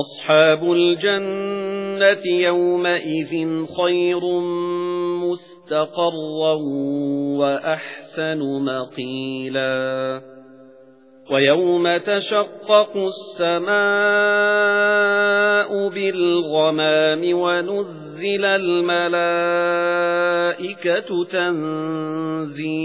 أَصْحَابُ الْجَنَّةِ يَوْمَئِذٍ خَيْرٌ مُسْتَقَرًّا وَأَحْسَنُ مَقِيلًا وَيَوْمَ تَشَقَّقُ السَّمَاءُ بِالْغَمَامِ وَنُزِّلَ الْمَلَائِكَةُ تَنزِيلًا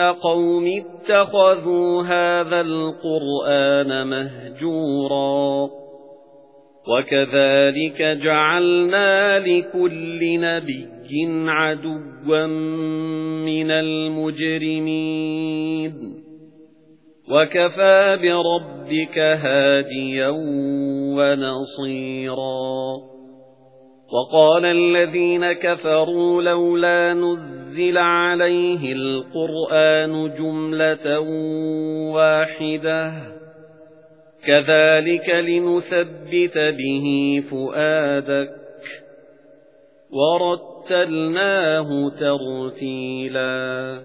قَوْمِي اتَّخَذُوا هَذَا الْقُرْآنَ مَهْجُورًا وَكَذَلِكَ جَعَلْنَا لِكُلِّ نَبِيٍّ عَدُوًّا مِنَ الْمُجْرِمِينَ وَكَفَى بِرَبِّكَ هَادِيًا وَنَصِيرًا وَقَالَ الَّذِينَ كَفَرُوا لَوْلَا نُزِّلَ عَلَيْهِ الْقُرْآنُ جُمْلَةً وَاحِدَةً. كَذَلِكَ لِنُثَبِّتَ بِهِ فُؤَادَكَ. وَرَتَّلْنَاهُ تَرْتِيلًا.